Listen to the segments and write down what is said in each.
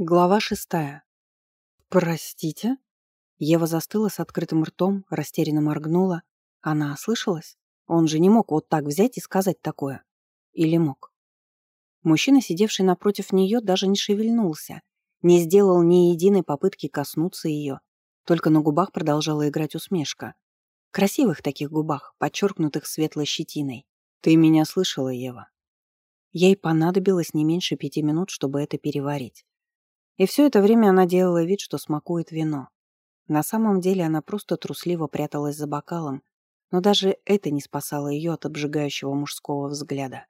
Глава шестая. «Простите?» Ева застыла с открытым ртом, растерянно моргнула. Она ослышалась? Он же не мог вот так взять и сказать такое. Или мог? Мужчина, сидевший напротив нее, даже не шевельнулся, не сделал ни единой попытки коснуться ее. Только на губах продолжала играть усмешка. Красивых таких губах, подчеркнутых светлой щетиной. «Ты меня слышала, Ева?» Ей понадобилось не меньше пяти минут, чтобы это переварить. И все это время она делала вид, что смакует вино. На самом деле она просто трусливо пряталась за бокалом, но даже это не спасало ее от обжигающего мужского взгляда.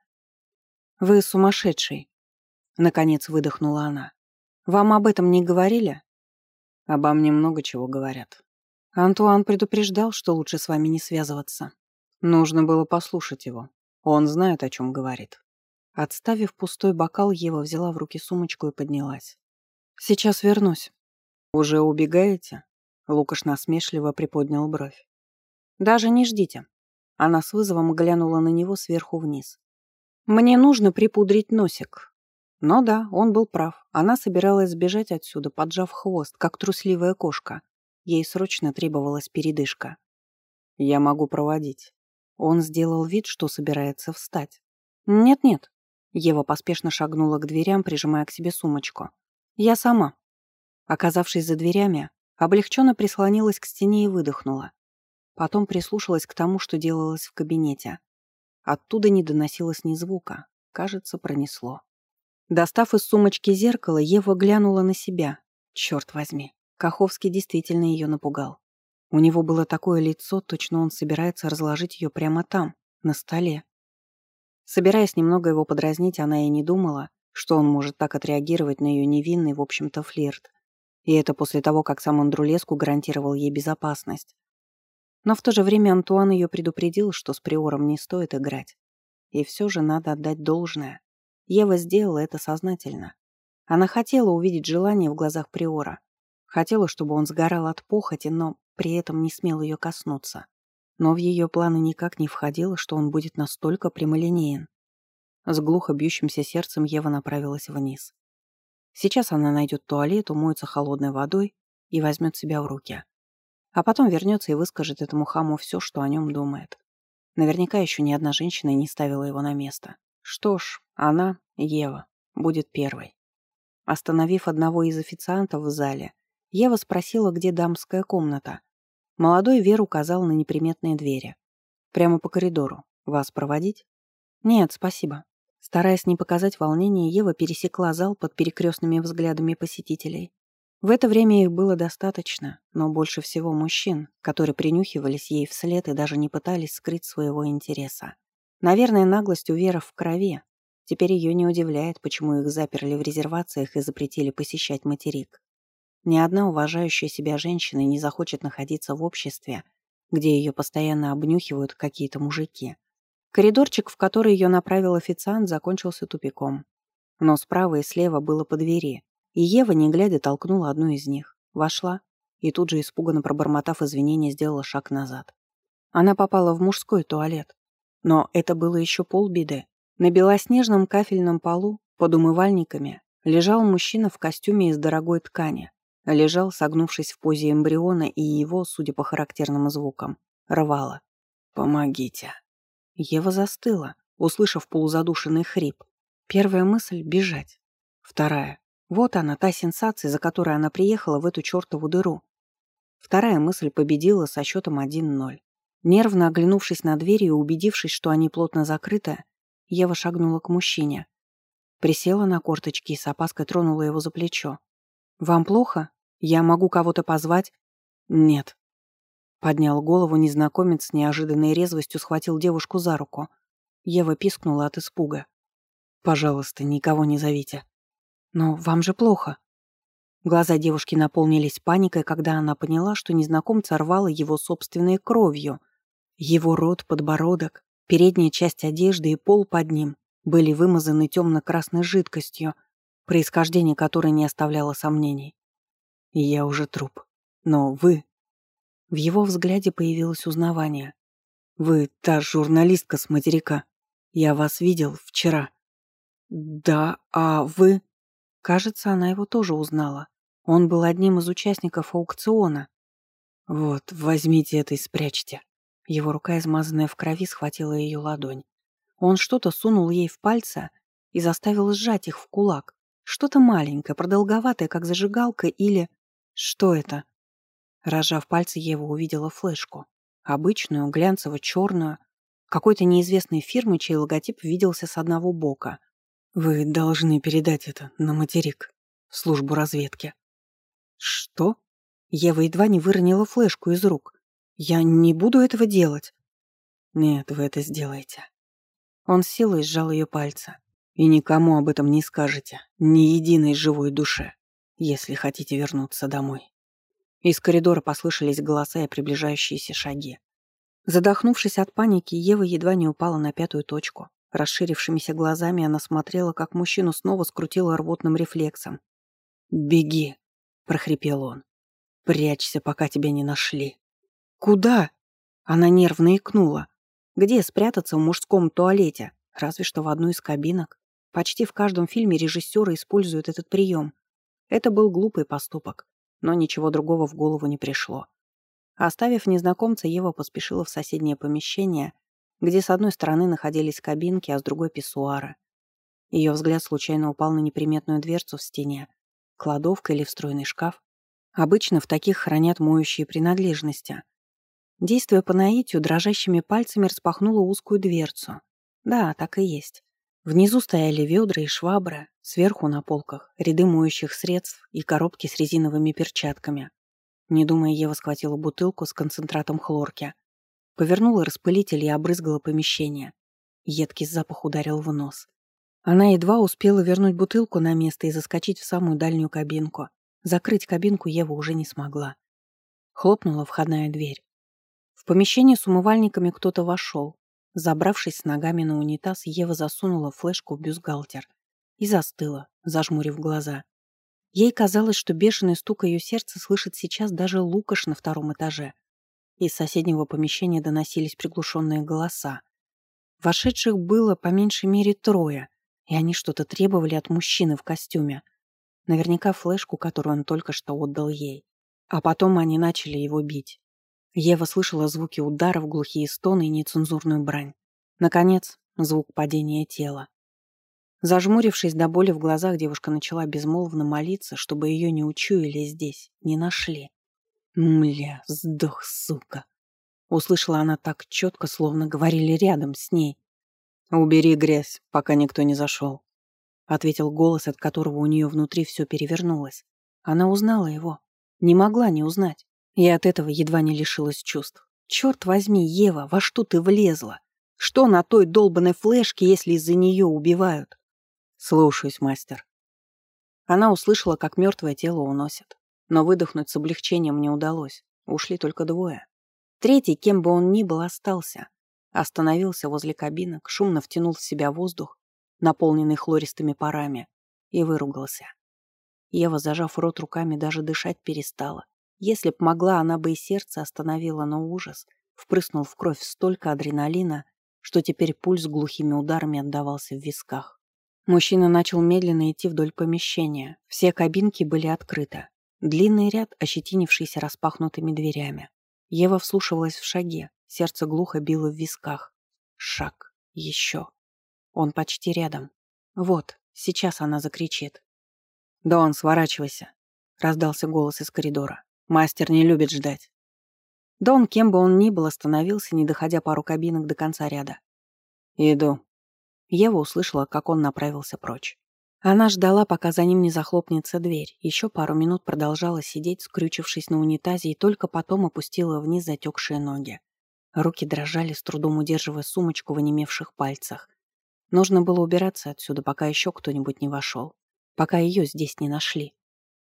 «Вы сумасшедший!» — наконец выдохнула она. «Вам об этом не говорили?» «Обо мне много чего говорят». Антуан предупреждал, что лучше с вами не связываться. Нужно было послушать его. Он знает, о чем говорит. Отставив пустой бокал, Ева взяла в руки сумочку и поднялась. «Сейчас вернусь». «Уже убегаете?» Лукаш насмешливо приподнял бровь. «Даже не ждите». Она с вызовом глянула на него сверху вниз. «Мне нужно припудрить носик». Но да, он был прав. Она собиралась сбежать отсюда, поджав хвост, как трусливая кошка. Ей срочно требовалась передышка. «Я могу проводить». Он сделал вид, что собирается встать. «Нет-нет». Ева поспешно шагнула к дверям, прижимая к себе сумочку. Я сама. Оказавшись за дверями, облегченно прислонилась к стене и выдохнула. Потом прислушалась к тому, что делалось в кабинете. Оттуда не доносилось ни звука. Кажется, пронесло. Достав из сумочки зеркало, Ева глянула на себя. Черт возьми, Каховский действительно ее напугал. У него было такое лицо, точно он собирается разложить ее прямо там, на столе. Собираясь немного его подразнить, она и не думала, что он может так отреагировать на ее невинный, в общем-то, флирт. И это после того, как сам Андрулеску гарантировал ей безопасность. Но в то же время Антуан ее предупредил, что с Приором не стоит играть. И все же надо отдать должное. Ева сделала это сознательно. Она хотела увидеть желание в глазах Приора. Хотела, чтобы он сгорал от похоти, но при этом не смел ее коснуться. Но в ее планы никак не входило, что он будет настолько прямолинеен. С глухо бьющимся сердцем Ева направилась вниз. Сейчас она найдет туалет, умоется холодной водой и возьмет себя в руки. А потом вернется и выскажет этому хаму все, что о нем думает. Наверняка еще ни одна женщина не ставила его на место. Что ж, она, Ева, будет первой. Остановив одного из официантов в зале, Ева спросила, где дамская комната. Молодой Вер указал на неприметные двери. «Прямо по коридору. Вас проводить?» «Нет, спасибо. Стараясь не показать волнения, Ева пересекла зал под перекрестными взглядами посетителей. В это время их было достаточно, но больше всего мужчин, которые принюхивались ей вслед и даже не пытались скрыть своего интереса. Наверное, наглость у Веры в крови. Теперь ее не удивляет, почему их заперли в резервациях и запретили посещать материк. Ни одна уважающая себя женщина не захочет находиться в обществе, где ее постоянно обнюхивают какие-то мужики. Коридорчик, в который ее направил официант, закончился тупиком. Но справа и слева было по двери, и Ева, не глядя, толкнула одну из них. Вошла и тут же, испуганно пробормотав извинения, сделала шаг назад. Она попала в мужской туалет. Но это было еще полбеды. На белоснежном кафельном полу, под умывальниками, лежал мужчина в костюме из дорогой ткани. Лежал, согнувшись в позе эмбриона, и его, судя по характерным звукам, рвало. «Помогите!» Ева застыла, услышав полузадушенный хрип. Первая мысль — бежать. Вторая — вот она, та сенсация, за которой она приехала в эту чертову дыру. Вторая мысль победила со счетом 1-0. Нервно оглянувшись на дверь и убедившись, что они плотно закрыты, Ева шагнула к мужчине. Присела на корточки и с опаской тронула его за плечо. «Вам плохо? Я могу кого-то позвать?» «Нет», Поднял голову незнакомец с неожиданной резвостью схватил девушку за руку. Ева пискнула от испуга. «Пожалуйста, никого не зовите». «Но вам же плохо». Глаза девушки наполнились паникой, когда она поняла, что незнакомца рвало его собственной кровью. Его рот, подбородок, передняя часть одежды и пол под ним были вымазаны темно-красной жидкостью, происхождение которой не оставляло сомнений. «Я уже труп. Но вы в его взгляде появилось узнавание. «Вы та журналистка с материка. Я вас видел вчера». «Да, а вы?» Кажется, она его тоже узнала. Он был одним из участников аукциона. «Вот, возьмите это и спрячьте». Его рука, измазанная в крови, схватила ее ладонь. Он что-то сунул ей в пальцы и заставил сжать их в кулак. Что-то маленькое, продолговатое, как зажигалка, или... Что это? Разжав пальцы, Ева увидела флешку. Обычную, глянцево-черную, какой-то неизвестной фирмы, чей логотип виделся с одного бока. «Вы должны передать это на материк, в службу разведки». «Что?» Ева едва не выронила флешку из рук. «Я не буду этого делать». «Нет, вы это сделаете». Он с силой сжал ее пальцы. «И никому об этом не скажете, ни единой живой душе, если хотите вернуться домой». Из коридора послышались голоса и приближающиеся шаги. Задохнувшись от паники, Ева едва не упала на пятую точку. Расширившимися глазами она смотрела, как мужчину снова скрутило рвотным рефлексом. «Беги!» — прохрипел он. «Прячься, пока тебя не нашли». «Куда?» Она нервно икнула. «Где спрятаться в мужском туалете? Разве что в одну из кабинок. Почти в каждом фильме режиссеры используют этот прием. Это был глупый поступок но ничего другого в голову не пришло. Оставив незнакомца, Ева поспешила в соседнее помещение, где с одной стороны находились кабинки, а с другой — писсуары. Ее взгляд случайно упал на неприметную дверцу в стене, кладовка или встроенный шкаф. Обычно в таких хранят моющие принадлежности. Действуя по наитию, дрожащими пальцами распахнула узкую дверцу. Да, так и есть. Внизу стояли ведра и швабры, сверху на полках ряды моющих средств и коробки с резиновыми перчатками. Не думая, Ева схватила бутылку с концентратом хлорки. Повернула распылитель и обрызгала помещение. Едкий запах ударил в нос. Она едва успела вернуть бутылку на место и заскочить в самую дальнюю кабинку. Закрыть кабинку Ева уже не смогла. Хлопнула входная дверь. В помещение с умывальниками кто-то вошел, Забравшись с ногами на унитаз, Ева засунула флешку в бюстгальтер и застыла, зажмурив глаза. Ей казалось, что бешеный стук ее сердца слышит сейчас даже Лукаш на втором этаже. Из соседнего помещения доносились приглушенные голоса. Вошедших было по меньшей мере трое, и они что-то требовали от мужчины в костюме. Наверняка флешку, которую он только что отдал ей. А потом они начали его бить. Ева слышала звуки ударов, глухие стоны и нецензурную брань. Наконец, звук падения тела. Зажмурившись до боли в глазах, девушка начала безмолвно молиться, чтобы ее не учуяли здесь, не нашли. «Мля, сдох, сука!» Услышала она так четко, словно говорили рядом с ней. «Убери грязь, пока никто не зашел», — ответил голос, от которого у нее внутри все перевернулось. Она узнала его. Не могла не узнать. И от этого едва не лишилась чувств. Черт возьми, Ева, во что ты влезла? Что на той долбанной флешке, если из-за нее убивают? Слушаюсь, мастер. Она услышала, как мертвое тело уносят. Но выдохнуть с облегчением не удалось. Ушли только двое. Третий, кем бы он ни был, остался. Остановился возле кабинок, шумно втянул в себя воздух, наполненный хлористыми парами, и выругался. Ева, зажав рот руками, даже дышать перестала. Если б могла, она бы и сердце остановила, но ужас впрыснул в кровь столько адреналина, что теперь пульс глухими ударами отдавался в висках. Мужчина начал медленно идти вдоль помещения. Все кабинки были открыты. Длинный ряд, ощетинившийся распахнутыми дверями. Ева вслушивалась в шаге, сердце глухо било в висках. Шаг. Еще. Он почти рядом. Вот, сейчас она закричит. «Дон, сворачивайся!» — раздался голос из коридора. Мастер не любит ждать. Дон, кем бы он ни был, остановился, не доходя пару кабинок до конца ряда. «Иду». Ева услышала, как он направился прочь. Она ждала, пока за ним не захлопнется дверь. Еще пару минут продолжала сидеть, скрючившись на унитазе, и только потом опустила вниз затекшие ноги. Руки дрожали, с трудом удерживая сумочку в онемевших пальцах. Нужно было убираться отсюда, пока еще кто-нибудь не вошел. Пока ее здесь не нашли.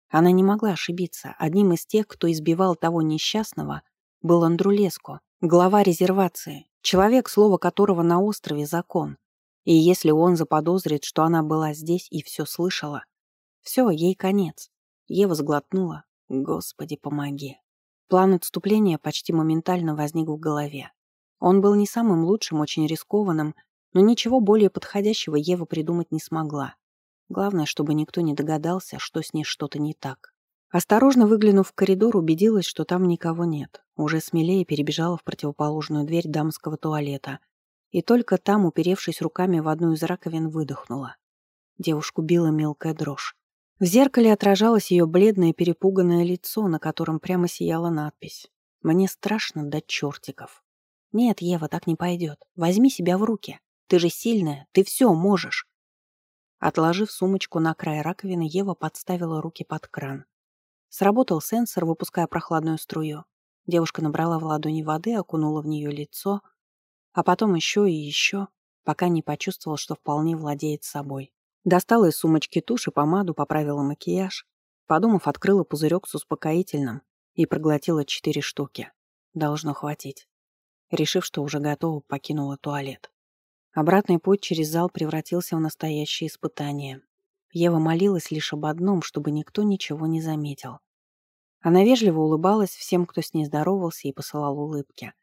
Она не могла ошибиться. Одним из тех, кто избивал того несчастного, был Андрулеско, глава резервации, человек, слово которого на острове закон. И если он заподозрит, что она была здесь и все слышала, все, ей конец. Ева сглотнула. Господи, помоги. План отступления почти моментально возник в голове. Он был не самым лучшим, очень рискованным, но ничего более подходящего Ева придумать не смогла. Главное, чтобы никто не догадался, что с ней что-то не так. Осторожно выглянув в коридор, убедилась, что там никого нет. Уже смелее перебежала в противоположную дверь дамского туалета. И только там, уперевшись руками в одну из раковин, выдохнула. Девушку била мелкая дрожь. В зеркале отражалось ее бледное перепуганное лицо, на котором прямо сияла надпись. «Мне страшно до чертиков». «Нет, Ева, так не пойдет. Возьми себя в руки. Ты же сильная, ты все можешь». Отложив сумочку на край раковины, Ева подставила руки под кран. Сработал сенсор, выпуская прохладную струю. Девушка набрала в ладони воды, окунула в нее лицо, а потом еще и еще, пока не почувствовала, что вполне владеет собой. Достала из сумочки тушь и помаду, поправила макияж. Подумав, открыла пузырек с успокоительным и проглотила четыре штуки. Должно хватить. Решив, что уже готова, покинула туалет. Обратный путь через зал превратился в настоящее испытание. Ева молилась лишь об одном, чтобы никто ничего не заметил. Она вежливо улыбалась всем, кто с ней здоровался и посылал улыбки.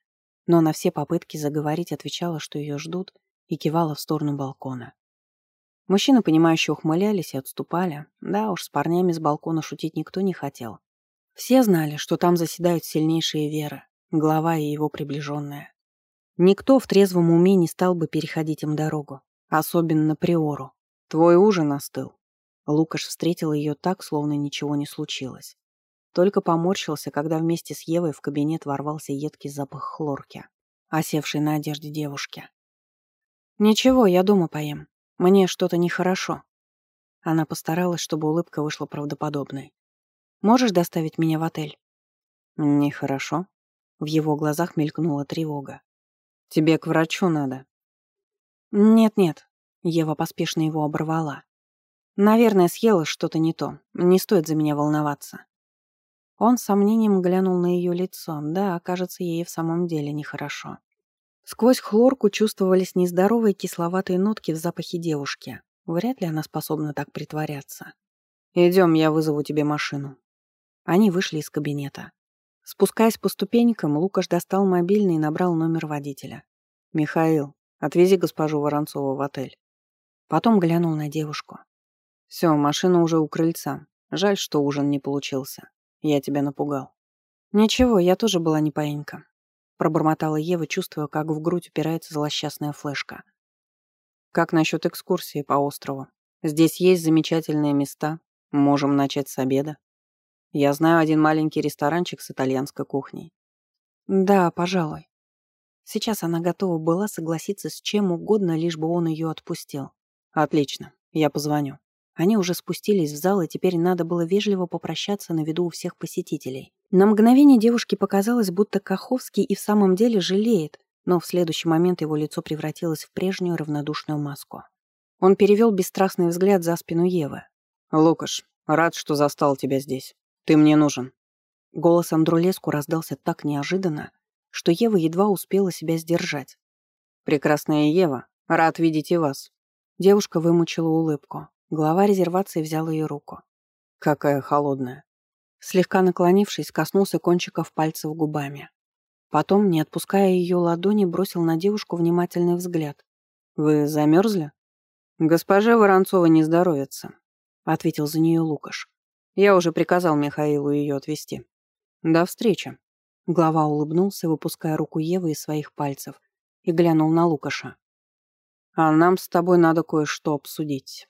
Но на все попытки заговорить отвечала, что ее ждут, и кивала в сторону балкона. Мужчины, понимающие, ухмылялись и отступали. Да уж, с парнями с балкона шутить никто не хотел. Все знали, что там заседают сильнейшие веры, глава и его приближенная. Никто в трезвом уме не стал бы переходить им дорогу, особенно приору. «Твой ужин остыл», Лукаш встретил ее так, словно ничего не случилось. Только поморщился, когда вместе с Евой в кабинет ворвался едкий запах хлорки, осевший на одежде девушки. «Ничего, я дома поем. Мне что-то нехорошо». Она постаралась, чтобы улыбка вышла правдоподобной. «Можешь доставить меня в отель?» «Нехорошо». В его глазах мелькнула тревога. «Тебе к врачу надо». «Нет-нет», — Ева поспешно его оборвала. Наверное, съела что-то не то. Не стоит за меня волноваться. Он с сомнением глянул на ее лицо. Да, кажется, ей в самом деле нехорошо. Сквозь хлорку чувствовались нездоровые кисловатые нотки в запахе девушки. Вряд ли она способна так притворяться. «Идем, я вызову тебе машину». Они вышли из кабинета. Спускаясь по ступенькам, Лукаш достал мобильный и набрал номер водителя. «Михаил, отвези госпожу Воронцову в отель». Потом глянул на девушку. Все, машина уже у крыльца. Жаль, что ужин не получился. Я тебя напугал. Ничего, я тоже была не паинька. Пробормотала Ева, чувствуя, как в грудь упирается злосчастная флешка. Как насчет экскурсии по острову? Здесь есть замечательные места. Можем начать с обеда. Я знаю один маленький ресторанчик с итальянской кухней. Да, пожалуй. Сейчас она готова была согласиться с чем угодно, лишь бы он ее отпустил. Отлично, я позвоню. Они уже спустились в зал, и теперь надо было вежливо попрощаться на виду у всех посетителей. На мгновение девушке показалось, будто Каховский и в самом деле жалеет, но в следующий момент его лицо превратилось в прежнюю равнодушную маску. Он перевел бесстрастный взгляд за спину Евы. «Лукаш, рад, что застал тебя здесь. Ты мне нужен». Голос Андрулеску раздался так неожиданно, что Ева едва успела себя сдержать. «Прекрасная Ева, рад видеть и вас». Девушка вымучила улыбку. Глава резервации взял ее руку. Какая холодная. Слегка наклонившись, коснулся кончиков пальцев губами. Потом, не отпуская ее ладони, бросил на девушку внимательный взгляд. «Вы замерзли?» «Госпожа Воронцова не здоровится», — ответил за нее Лукаш. «Я уже приказал Михаилу ее отвезти. До встречи». Глава улыбнулся, выпуская руку Евы из своих пальцев, и глянул на Лукаша. «А нам с тобой надо кое-что обсудить».